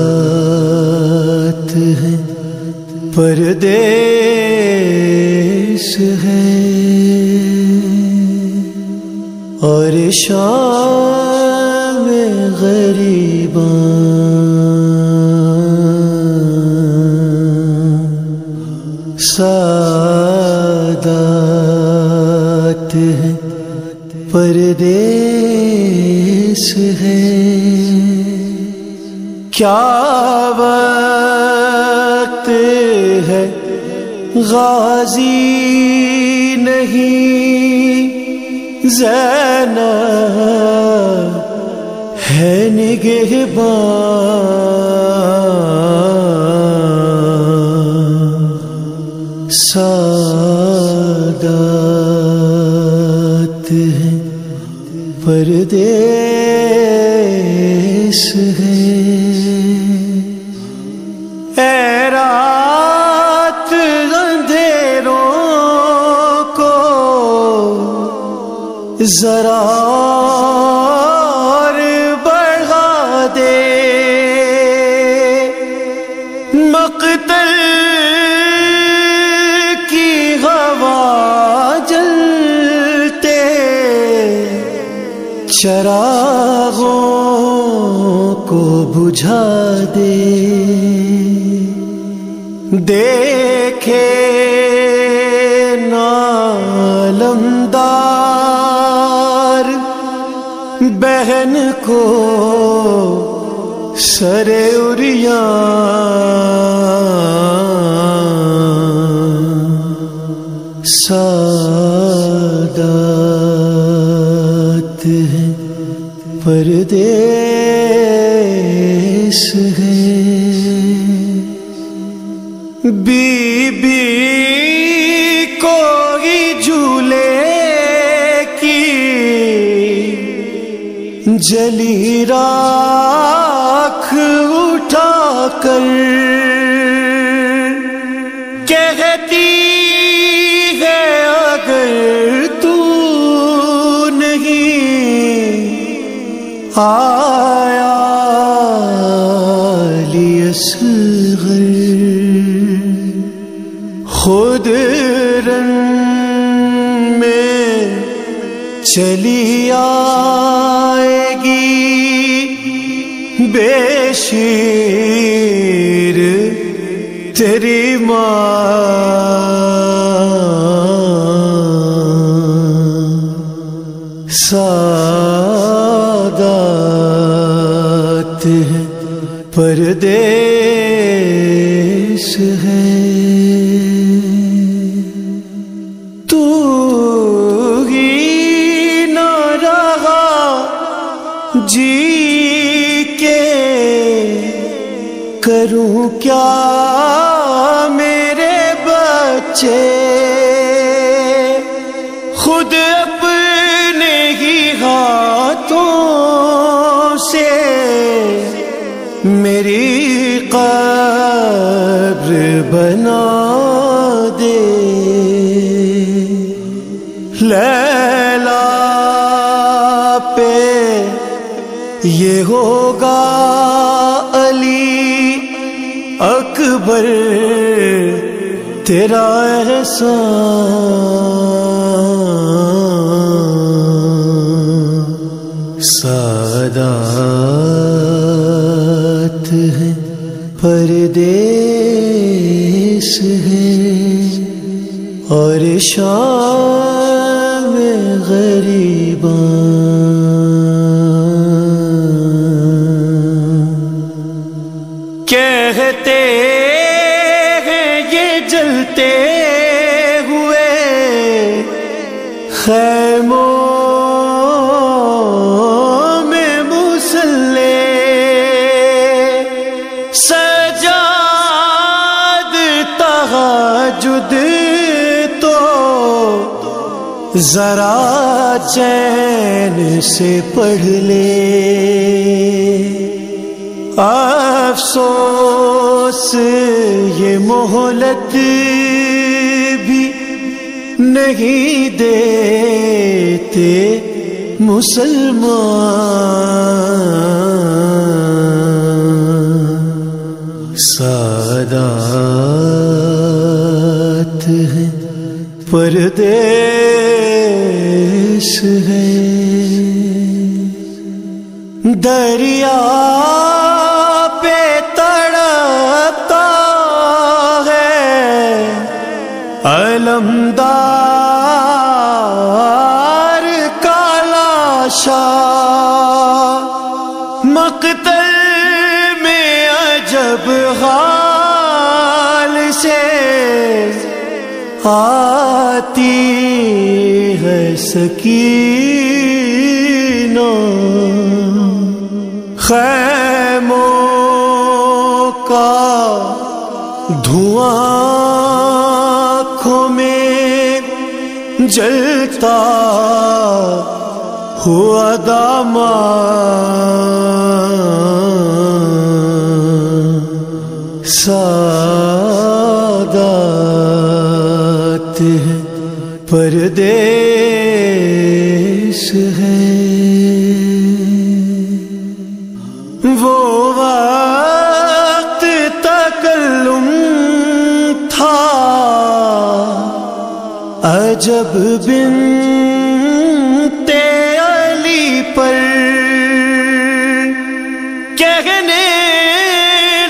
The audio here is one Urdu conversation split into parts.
سادات ہے پردیس ہے اور شام غریب کیا وقت ہے؟ غازی نہیں زین ہے نگہ سادات ہیں پردیس ہے۔ ذرا اور بڑھا دے۔ مقتل کی ہوا جلتے چراغوں کو بجھا دے۔ دیکھے نالمدار بہن کو سر اریا۔ سادات ہیں پردیس ہے بی جلی راکھ اٹھا کر۔ کہتی ہے اگر تو نہیں آیا لیسغر چلی آئے گی بے شیر تیری ماں سادات ہیں پردیس جی کے کروں کیا میرے بچے؟ خود اپنے ہی ہاتھوں سے میری قبر بنا۔ یہ ہوگا علی اکبر تیرا احسان۔ سادات ہیں پردیس ہے اور شام غریباں۔ کہتے ہیں یہ جلتے ہوئے۔ خیموں میں مسلے۔ سجاد تہجد تو ذرا چین سے پڑھ لے۔ افسوس یہ مہلت بھی نہیں دیتے مسلمان۔ سادات ہیں پردیس ہے دریا علمدار کالا شاہ مقتل میں عجب حال سے آتی ہے سکینہ خیموں کا دھواں جلتا ہوا داما سادات ہے پردیس ہے عجب بن علی پر کہنے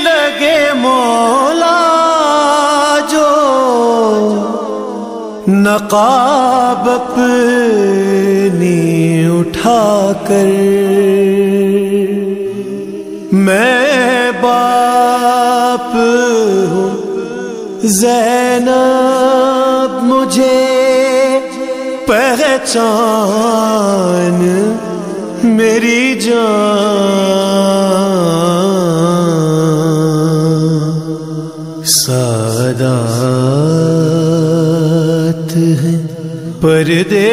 لگے مولا جو نقاب اپنی اٹھا کر میں باپ ہوں، زینب مجھے پہچان میری جان سادات ہیں پردے